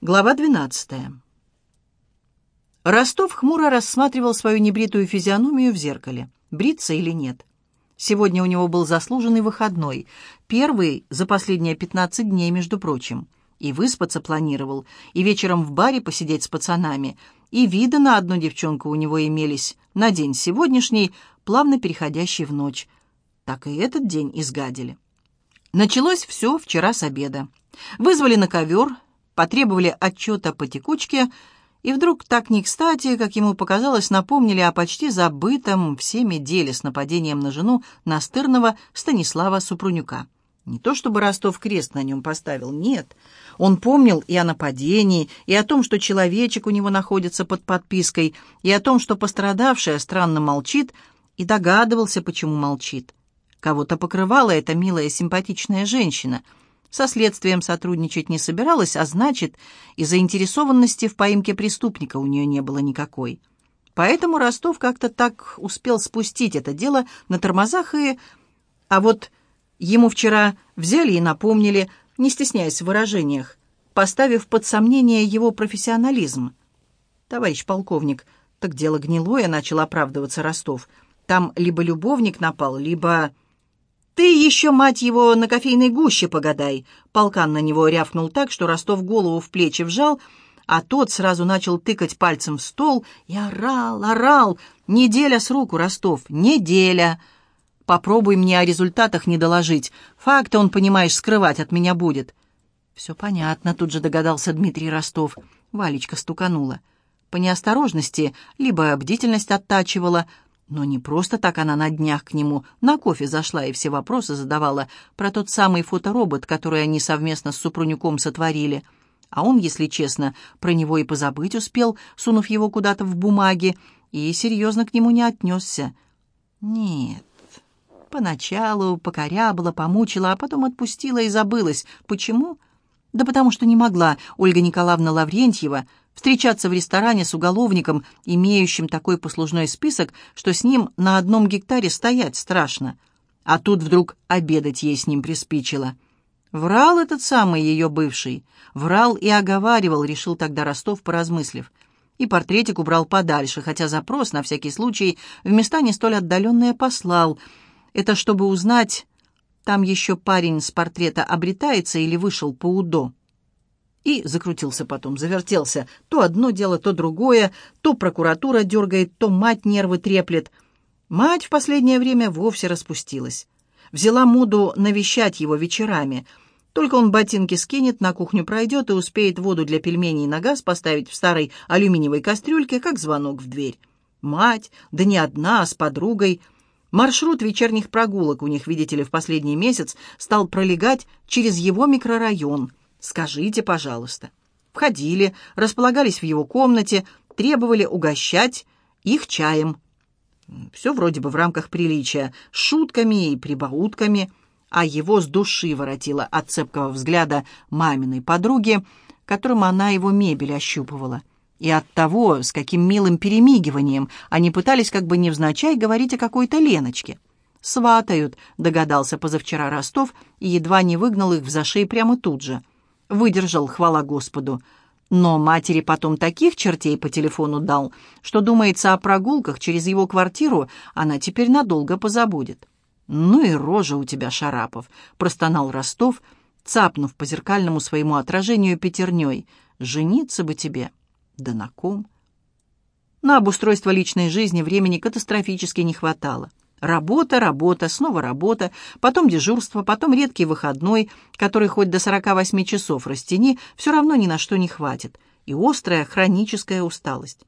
Глава 12. Ростов хмуро рассматривал свою небритую физиономию в зеркале. Бриться или нет? Сегодня у него был заслуженный выходной. Первый за последние 15 дней, между прочим. И выспаться планировал, и вечером в баре посидеть с пацанами. И виды на одну девчонку у него имелись на день сегодняшний, плавно переходящий в ночь. Так и этот день изгадили. Началось все вчера с обеда. Вызвали на ковер, потребовали отчета по текучке, и вдруг так не кстати, как ему показалось, напомнили о почти забытом всеми деле с нападением на жену настырного Станислава Супрунюка. Не то чтобы Ростов крест на нем поставил, нет. Он помнил и о нападении, и о том, что человечек у него находится под подпиской, и о том, что пострадавшая странно молчит, и догадывался, почему молчит. Кого-то покрывала эта милая симпатичная женщина — со следствием сотрудничать не собиралась, а значит, и заинтересованности в поимке преступника у нее не было никакой. Поэтому Ростов как-то так успел спустить это дело на тормозах и... А вот ему вчера взяли и напомнили, не стесняясь в выражениях, поставив под сомнение его профессионализм. «Товарищ полковник, так дело гнилое», — начал оправдываться Ростов. «Там либо любовник напал, либо...» «Ты еще, мать его, на кофейной гуще погадай!» Полкан на него рявкнул так, что Ростов голову в плечи вжал, а тот сразу начал тыкать пальцем в стол и орал, орал. «Неделя с руку, Ростов, неделя!» «Попробуй мне о результатах не доложить. Факты он, понимаешь, скрывать от меня будет». «Все понятно», — тут же догадался Дмитрий Ростов. Валечка стуканула. По неосторожности либо бдительность оттачивала, но не просто так она на днях к нему на кофе зашла и все вопросы задавала про тот самый фоторобот, который они совместно с Супрунюком сотворили. А он, если честно, про него и позабыть успел, сунув его куда-то в бумаги, и серьезно к нему не отнесся. Нет, поначалу покорябала, помучила, а потом отпустила и забылась. Почему? Да потому что не могла Ольга Николаевна Лаврентьева встречаться в ресторане с уголовником, имеющим такой послужной список, что с ним на одном гектаре стоять страшно. А тут вдруг обедать ей с ним приспичило. Врал этот самый ее бывший. Врал и оговаривал, решил тогда Ростов, поразмыслив. И портретик убрал подальше, хотя запрос, на всякий случай, в места не столь отдаленные послал. Это чтобы узнать, там еще парень с портрета обретается или вышел по УДО. И закрутился потом, завертелся. То одно дело, то другое, то прокуратура дергает, то мать нервы треплет. Мать в последнее время вовсе распустилась. Взяла моду навещать его вечерами. Только он ботинки скинет, на кухню пройдет и успеет воду для пельменей на газ поставить в старой алюминиевой кастрюльке, как звонок в дверь. Мать, да не одна, а с подругой. Маршрут вечерних прогулок у них, видите ли, в последний месяц стал пролегать через его микрорайон — Скажите, пожалуйста. Входили, располагались в его комнате, требовали угощать их чаем. Все вроде бы в рамках приличия, шутками и прибаутками, а его с души воротило от цепкого взгляда маминой подруги, которым она его мебель ощупывала. И от того, с каким милым перемигиванием они пытались как бы невзначай говорить о какой-то Леночке. «Сватают», — догадался позавчера Ростов и едва не выгнал их в зашей прямо тут же — Выдержал, хвала Господу. Но матери потом таких чертей по телефону дал, что думается о прогулках через его квартиру она теперь надолго позабудет. «Ну и рожа у тебя, Шарапов!» — простонал Ростов, цапнув по зеркальному своему отражению пятерней. «Жениться бы тебе!» «Да на ком?» На обустройство личной жизни времени катастрофически не хватало. Работа, работа, снова работа, потом дежурство, потом редкий выходной, который хоть до 48 часов растяни, все равно ни на что не хватит, и острая хроническая усталость.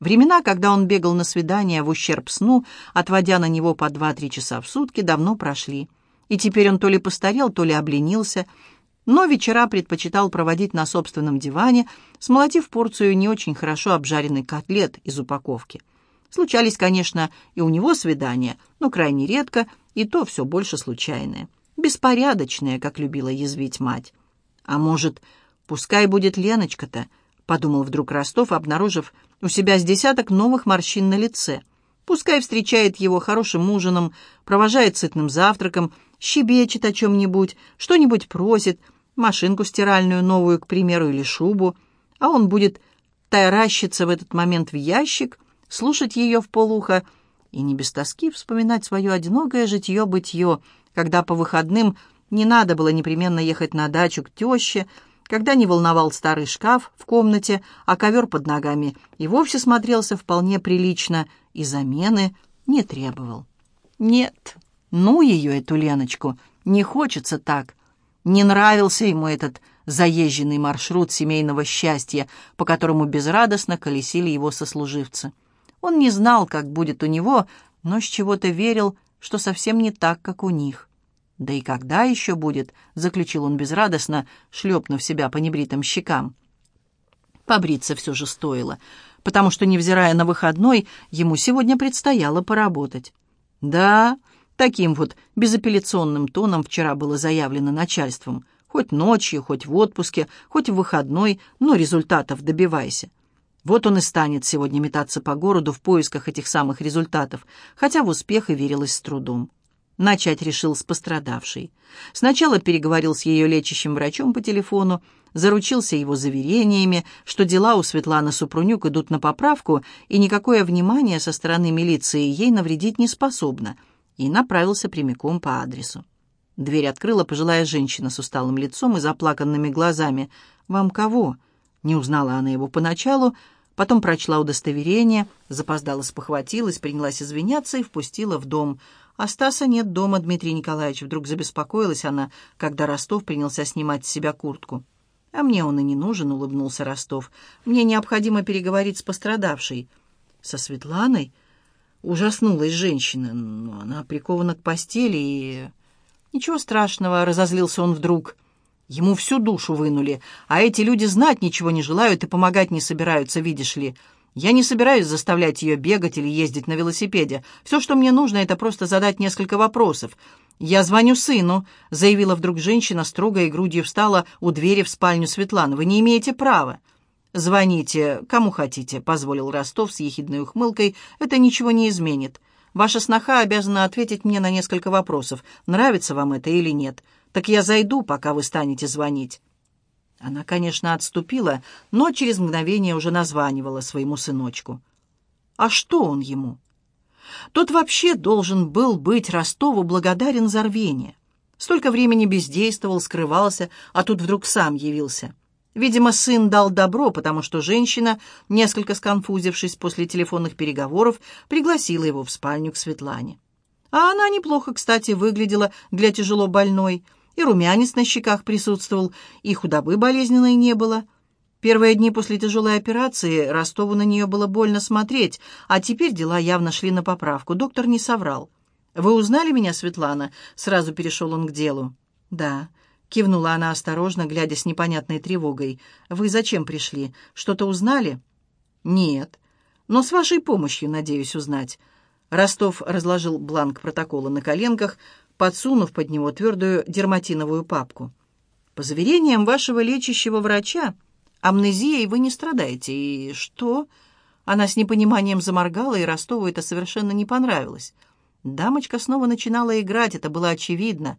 Времена, когда он бегал на свидания в ущерб сну, отводя на него по 2-3 часа в сутки, давно прошли. И теперь он то ли постарел, то ли обленился, но вечера предпочитал проводить на собственном диване, смолотив порцию не очень хорошо обжаренный котлет из упаковки – Случались, конечно, и у него свидания, но крайне редко, и то все больше случайные. Беспорядочные, как любила язвить мать. А может, пускай будет Леночка-то, подумал вдруг Ростов, обнаружив у себя с десяток новых морщин на лице. Пускай встречает его хорошим ужином, провожает сытным завтраком, щебечет о чем-нибудь, что-нибудь просит, машинку стиральную новую, к примеру, или шубу. а он будет таращиться в этот момент в ящик, слушать ее в полухо и не без тоски вспоминать свое одинокое житье-бытье, когда по выходным не надо было непременно ехать на дачу к теще, когда не волновал старый шкаф в комнате, а ковер под ногами и вовсе смотрелся вполне прилично, и замены не требовал. Нет, ну ее, эту Леночку, не хочется так. Не нравился ему этот заезженный маршрут семейного счастья, по которому безрадостно колесили его сослуживцы. Он не знал, как будет у него, но с чего-то верил, что совсем не так, как у них. «Да и когда еще будет?» — заключил он безрадостно, шлепнув себя по небритым щекам. Побриться все же стоило, потому что, невзирая на выходной, ему сегодня предстояло поработать. «Да, таким вот безапелляционным тоном вчера было заявлено начальством. Хоть ночью, хоть в отпуске, хоть в выходной, но результатов добивайся». Вот он и станет сегодня метаться по городу в поисках этих самых результатов, хотя в успех и верилось с трудом. Начать решил с пострадавшей. Сначала переговорил с ее лечащим врачом по телефону, заручился его заверениями, что дела у Светланы Супрунюк идут на поправку, и никакое внимание со стороны милиции ей навредить не способно, и направился прямиком по адресу. Дверь открыла пожилая женщина с усталым лицом и заплаканными глазами. «Вам кого?» Не узнала она его поначалу, потом прочла удостоверение, запоздала спохватилась, принялась извиняться и впустила в дом – «А Стаса нет дома, Дмитрий Николаевич», — вдруг забеспокоилась она, когда Ростов принялся снимать с себя куртку. «А мне он и не нужен», — улыбнулся Ростов. «Мне необходимо переговорить с пострадавшей». «Со Светланой?» Ужаснулась женщина. Но она прикована к постели и... «Ничего страшного», — разозлился он вдруг. Ему всю душу вынули, а эти люди знать ничего не желают и помогать не собираются, видишь ли. Я не собираюсь заставлять ее бегать или ездить на велосипеде. Все, что мне нужно, это просто задать несколько вопросов. «Я звоню сыну», — заявила вдруг женщина, строго и грудью встала у двери в спальню Светланы. «Вы не имеете права». «Звоните, кому хотите», — позволил Ростов с ехидной ухмылкой. «Это ничего не изменит. Ваша сноха обязана ответить мне на несколько вопросов, нравится вам это или нет. Так я зайду, пока вы станете звонить». Она, конечно, отступила, но через мгновение уже названивала своему сыночку. А что он ему? Тот вообще должен был быть Ростову благодарен за рвение. Столько времени бездействовал, скрывался, а тут вдруг сам явился. Видимо, сын дал добро, потому что женщина, несколько сконфузившись после телефонных переговоров, пригласила его в спальню к Светлане. А она неплохо, кстати, выглядела для тяжело больной – и румянец на щеках присутствовал, и худобы болезненной не было. Первые дни после тяжелой операции Ростову на нее было больно смотреть, а теперь дела явно шли на поправку. Доктор не соврал. «Вы узнали меня, Светлана?» Сразу перешел он к делу. «Да», — кивнула она осторожно, глядя с непонятной тревогой. «Вы зачем пришли? Что-то узнали?» «Нет. Но с вашей помощью, надеюсь, узнать». Ростов разложил бланк протокола на коленках, подсунув под него твердую дерматиновую папку. «По заверениям вашего лечащего врача, амнезией вы не страдаете. И что?» Она с непониманием заморгала, и Ростову это совершенно не понравилось. Дамочка снова начинала играть, это было очевидно.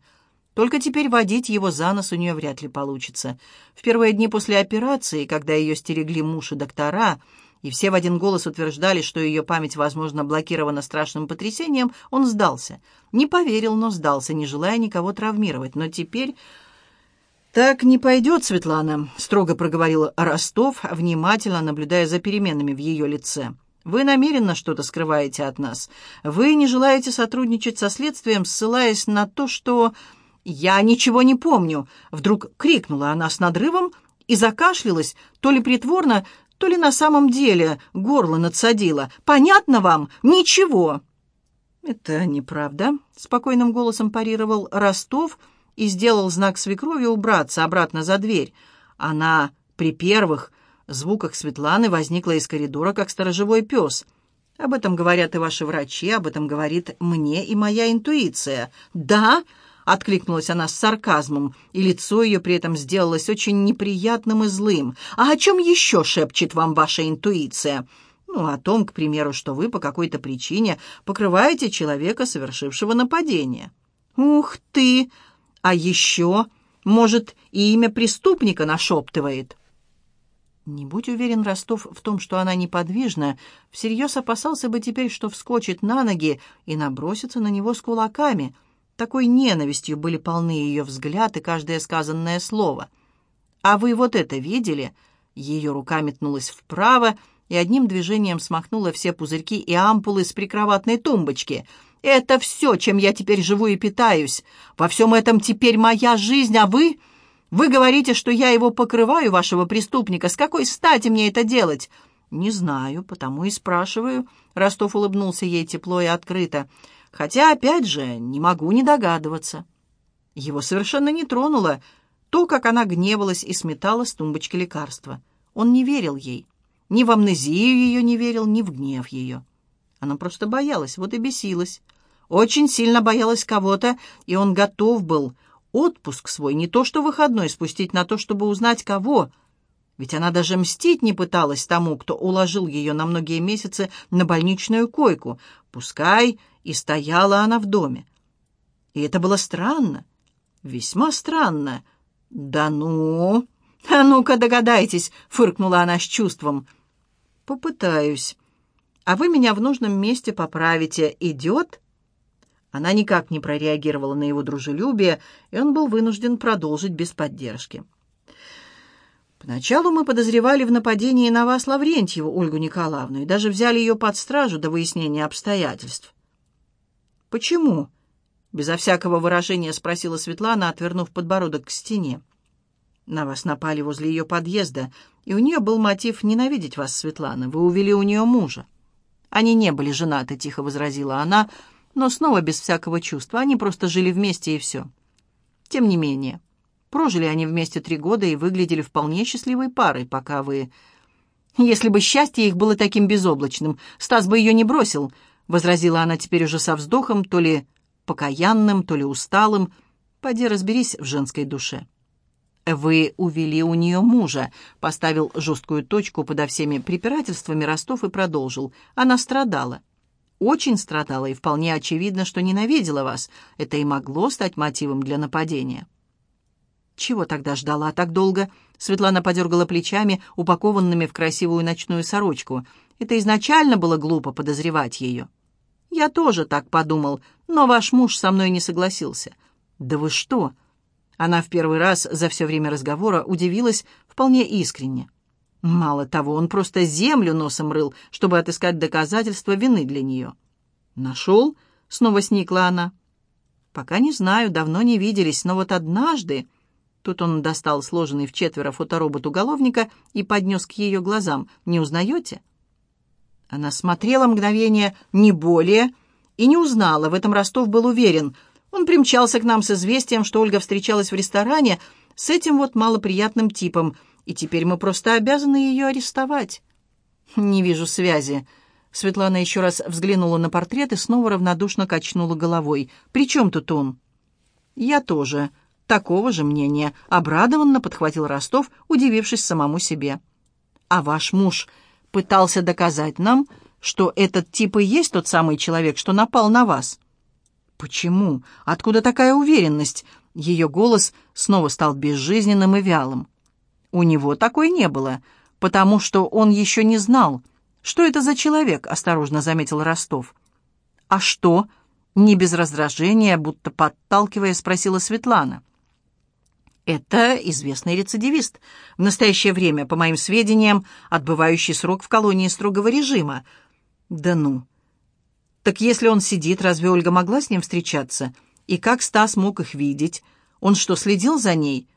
Только теперь водить его за нос у нее вряд ли получится. В первые дни после операции, когда ее стерегли муж и доктора, и все в один голос утверждали, что ее память, возможно, блокирована страшным потрясением, он сдался. Не поверил, но сдался, не желая никого травмировать. Но теперь... «Так не пойдет, Светлана», — строго проговорил Ростов, внимательно наблюдая за переменами в ее лице. «Вы намеренно что-то скрываете от нас. Вы не желаете сотрудничать со следствием, ссылаясь на то, что...» «Я ничего не помню!» — вдруг крикнула она с надрывом и закашлялась, то ли притворно, то ли на самом деле горло надсадило. Понятно вам? Ничего!» «Это неправда», — спокойным голосом парировал Ростов и сделал знак свекрови убраться обратно за дверь. Она при первых звуках Светланы возникла из коридора, как сторожевой пес. «Об этом говорят и ваши врачи, об этом говорит мне и моя интуиция». «Да?» Откликнулась она с сарказмом, и лицо ее при этом сделалось очень неприятным и злым. «А о чем еще шепчет вам ваша интуиция?» «Ну, о том, к примеру, что вы по какой-то причине покрываете человека, совершившего нападение». «Ух ты! А еще, может, и имя преступника нашептывает?» Не будь уверен Ростов в том, что она неподвижна, всерьез опасался бы теперь, что вскочит на ноги и набросится на него с кулаками. Такой ненавистью были полны ее взгляд и каждое сказанное слово. «А вы вот это видели?» Ее рука метнулась вправо и одним движением смахнула все пузырьки и ампулы с прикроватной тумбочки. «Это все, чем я теперь живу и питаюсь. Во всем этом теперь моя жизнь, а вы...» Вы говорите, что я его покрываю, вашего преступника. С какой стати мне это делать?» «Не знаю, потому и спрашиваю». Ростов улыбнулся ей тепло и открыто. «Хотя, опять же, не могу не догадываться». Его совершенно не тронуло то, как она гневалась и сметала с тумбочки лекарства. Он не верил ей. Ни в амнезию ее не верил, ни в гнев ее. Она просто боялась, вот и бесилась. Очень сильно боялась кого-то, и он готов был отпуск свой, не то что выходной, спустить на то, чтобы узнать кого. Ведь она даже мстить не пыталась тому, кто уложил ее на многие месяцы на больничную койку. Пускай и стояла она в доме. И это было странно, весьма странно. «Да ну! А ну-ка догадайтесь!» — фыркнула она с чувством. «Попытаюсь. А вы меня в нужном месте поправите. Идет?» Она никак не прореагировала на его дружелюбие, и он был вынужден продолжить без поддержки. Поначалу мы подозревали в нападении на вас Лаврентьеву, Ольгу Николаевну, и даже взяли ее под стражу до выяснения обстоятельств. «Почему?» — безо всякого выражения спросила Светлана, отвернув подбородок к стене. «На вас напали возле ее подъезда, и у нее был мотив ненавидеть вас, Светлана. Вы увели у нее мужа». «Они не были женаты», — тихо возразила она, — но снова без всякого чувства. Они просто жили вместе и все. Тем не менее, прожили они вместе три года и выглядели вполне счастливой парой, пока вы... Если бы счастье их было таким безоблачным, Стас бы ее не бросил, — возразила она теперь уже со вздохом, то ли покаянным, то ли усталым. Поди разберись в женской душе. «Вы увели у нее мужа», — поставил жесткую точку подо всеми препирательствами Ростов и продолжил. «Она страдала очень страдала и вполне очевидно, что ненавидела вас. Это и могло стать мотивом для нападения. «Чего тогда ждала так долго?» Светлана подергала плечами, упакованными в красивую ночную сорочку. «Это изначально было глупо подозревать ее». «Я тоже так подумал, но ваш муж со мной не согласился». «Да вы что?» Она в первый раз за все время разговора удивилась вполне искренне. Мало того, он просто землю носом рыл, чтобы отыскать доказательства вины для нее. «Нашел?» — снова сникла она. «Пока не знаю, давно не виделись, но вот однажды...» Тут он достал сложенный в четверо фоторобот уголовника и поднес к ее глазам. «Не узнаете?» Она смотрела мгновение, не более, и не узнала. В этом Ростов был уверен. Он примчался к нам с известием, что Ольга встречалась в ресторане с этим вот малоприятным типом — и теперь мы просто обязаны ее арестовать». «Не вижу связи». Светлана еще раз взглянула на портрет и снова равнодушно качнула головой. «При чем тут он?» «Я тоже. Такого же мнения», — обрадованно подхватил Ростов, удивившись самому себе. «А ваш муж пытался доказать нам, что этот тип и есть тот самый человек, что напал на вас?» «Почему? Откуда такая уверенность?» Ее голос снова стал безжизненным и вялым. У него такой не было, потому что он еще не знал, что это за человек, осторожно заметил Ростов. А что? Не без раздражения, будто подталкивая, спросила Светлана. Это известный рецидивист. В настоящее время, по моим сведениям, отбывающий срок в колонии строгого режима. Да ну. Так если он сидит, разве Ольга могла с ним встречаться? И как Стас мог их видеть? Он что, следил за ней?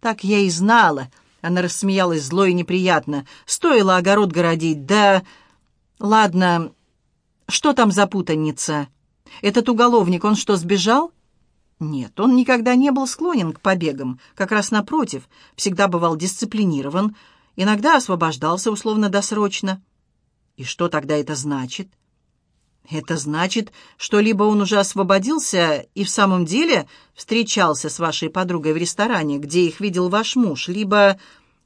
«Так я и знала!» Она рассмеялась зло и неприятно. «Стоило огород городить, да...» «Ладно, что там за путаница? Этот уголовник, он что, сбежал?» Нет, он никогда не был склонен к побегам, как раз напротив, всегда бывал дисциплинирован, иногда освобождался условно-досрочно. И что тогда это значит? Это значит, что либо он уже освободился и в самом деле встречался с вашей подругой в ресторане, где их видел ваш муж, либо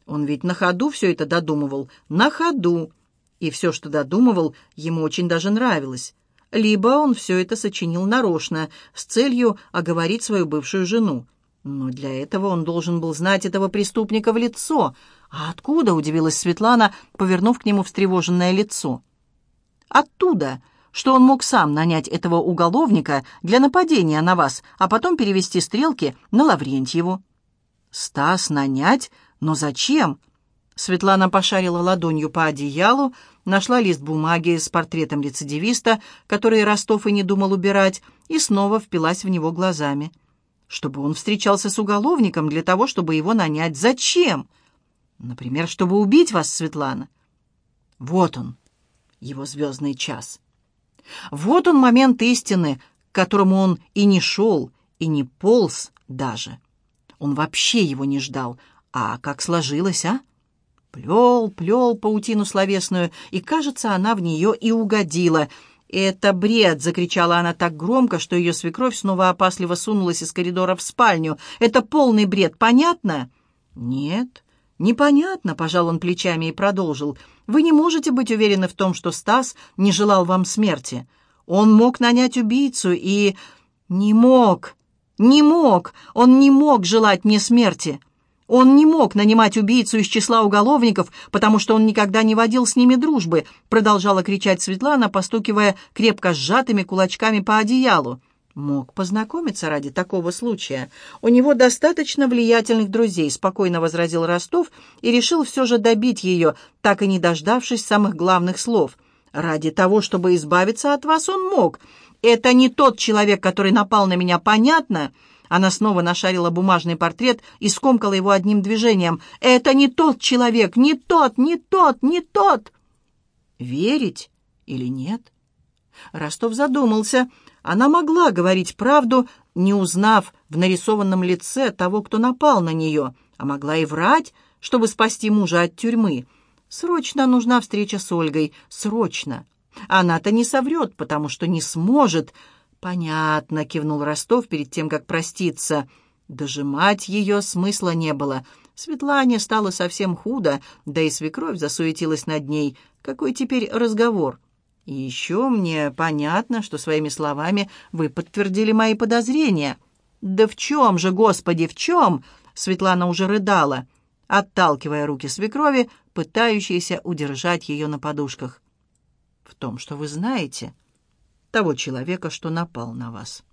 он ведь на ходу все это додумывал, на ходу, и все, что додумывал, ему очень даже нравилось. Либо он все это сочинил нарочно, с целью оговорить свою бывшую жену. Но для этого он должен был знать этого преступника в лицо, «А откуда?» — удивилась Светлана, повернув к нему встревоженное лицо. «Оттуда, что он мог сам нанять этого уголовника для нападения на вас, а потом перевести стрелки на Лаврентьеву». «Стас нанять? Но зачем?» Светлана пошарила ладонью по одеялу, нашла лист бумаги с портретом рецидивиста, который Ростов и не думал убирать, и снова впилась в него глазами. Чтобы он встречался с уголовником для того, чтобы его нанять. Зачем? Например, чтобы убить вас, Светлана. Вот он, его звездный час. Вот он момент истины, к которому он и не шел, и не полз даже. Он вообще его не ждал. А как сложилось, а? Плел, плел паутину словесную, и, кажется, она в нее и угодила. «Это бред!» — закричала она так громко, что ее свекровь снова опасливо сунулась из коридора в спальню. «Это полный бред, понятно?» «Нет, непонятно», — пожал он плечами и продолжил. «Вы не можете быть уверены в том, что Стас не желал вам смерти. Он мог нанять убийцу и...» «Не мог! Не мог! Он не мог желать мне смерти!» Он не мог нанимать убийцу из числа уголовников, потому что он никогда не водил с ними дружбы, продолжала кричать Светлана, постукивая крепко сжатыми кулачками по одеялу. Мог познакомиться ради такого случая. У него достаточно влиятельных друзей, спокойно возразил Ростов и решил все же добить ее, так и не дождавшись самых главных слов. Ради того, чтобы избавиться от вас, он мог. Это не тот человек, который напал на меня, понятно? Она снова нашарила бумажный портрет и скомкала его одним движением. «Это не тот человек! Не тот! Не тот! Не тот!» Верить или нет? Ростов задумался. Она могла говорить правду, не узнав в нарисованном лице того, кто напал на нее, а могла и врать, чтобы спасти мужа от тюрьмы. Срочно нужна встреча с Ольгой. Срочно. Она-то не соврет, потому что не сможет. «Понятно», — кивнул Ростов перед тем, как проститься. Дожимать ее смысла не было. Светлане стало совсем худо, да и свекровь засуетилась над ней. Какой теперь разговор? И еще мне понятно, что своими словами вы подтвердили мои подозрения. «Да в чем же, Господи, в чем?» Светлана уже рыдала, отталкивая руки свекрови, пытающиеся удержать ее на подушках. «В том, что вы знаете...» того человека, что напал на вас.